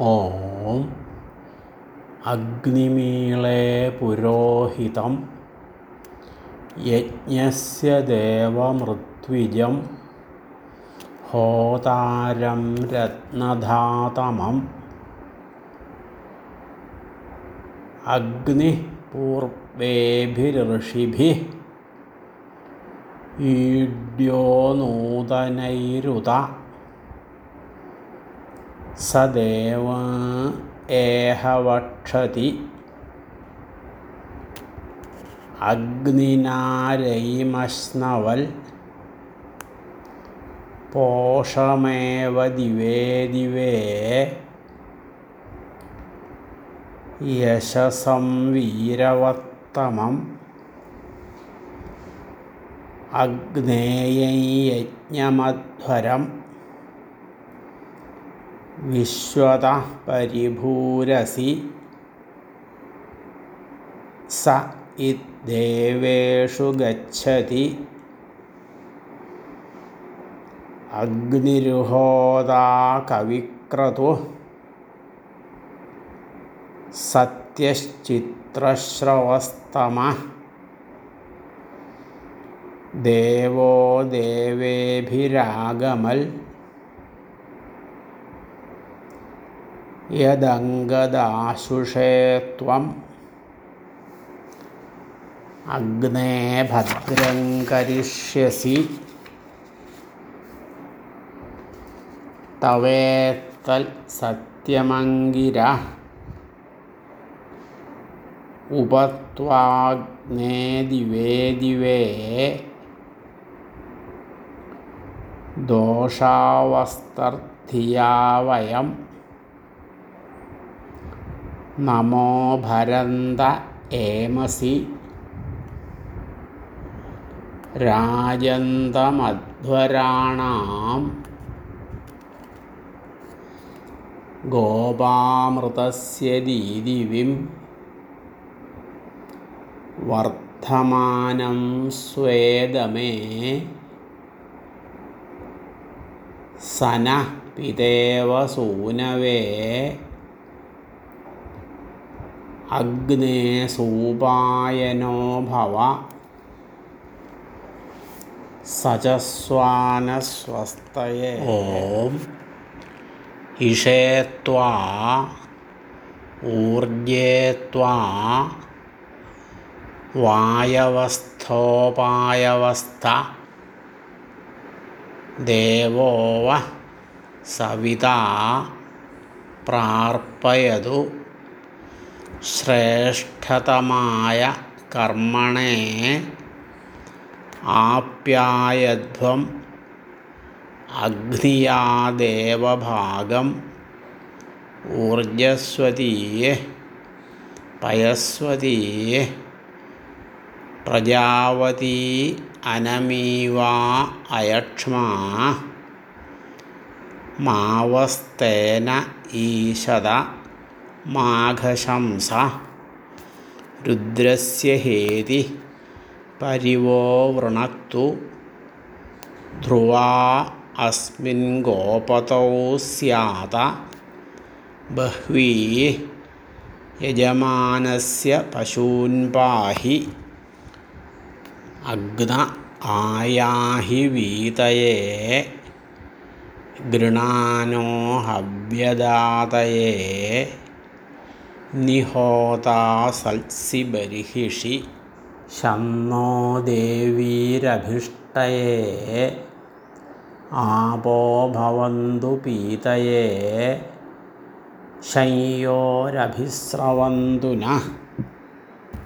ഓം അഗ്നിമീളേ പുരോഹിതം യജ്ഞസ്യ ദേവമൃത്വിജം ഹോതാരം രത്നധാതമം അഗ്നി പൂർവേഭിർഷിഭി ഈഡ്യോ നൂതനൈരുത स देव एह वक्षति अग्निनारयिमश्नवल् पोषमेव दिवे दिवे यशसं वीरवत्तमम् अग्नेयं यज्ञमध्वरम् विश्वतः परिभूरसि। स इद्देवेषु गच्छति। अग्निर्होदा कविक्रतुः। सत्यश्चित्रश्रवस्तमः। देवो देवेभिरागमल्। യദംഗദാശുഷേ ത്വം. അഗ്നേ ഭദ്രം കരിഷ്യസി. തവേത്തൽ സത്യമംഗിര. ഉപത്വാഗ്നേ ദിവേ ദിവേ. ദോഷാവസ്തർഥിയാവയം നമോഭരന്ത ഏമസി. രാജന്തമധ്വരാണാം. ഗോപാമൃതസ്യ ദീദിവിം. വർദ്ധമാനം സ്വേദമേ. സന പിതേവ സൂനവേ. അഗ്നേ സൂപായനോ ഭവ. സജസ്വാനസ്വസ്തയെ ഓം ഇഷേത്വാ ഊർജേത്വാ വായവസ്ഥോപായവസ്ഥ. ദേവോവ സവിത പ്രാർപ്പയതു. ശ്രേഷ്ഠതമായ കർമ്മണേ ആപ്യായധ്വം അഗ്നിയാദേവഭാഗം ഊർജസ്വതീയെ പയസ്വതീയെ പ്രജാവതീ അനമീവാ അയക്ഷ്മാ മാവസ്തേന ഈശത माघशंस। रुद्रस्य हेति परिवो वृणक्तु ध्रुवा अस्मिन् गोपतौ स्यात। बह्वी यजमानस्य पशून्पाहि अग्न आयाहि वीतये। गृणानो हव्यदातये। ഹവ്യദാതയേ നിഹോതാ സൽസി ബർഹിഷി ശന്നോ ദേവീരഭിഷ്ടയേ ആപോ ഭവന്തു പീതയേ ശയ്യോരഭിസ്രവന്തു ന.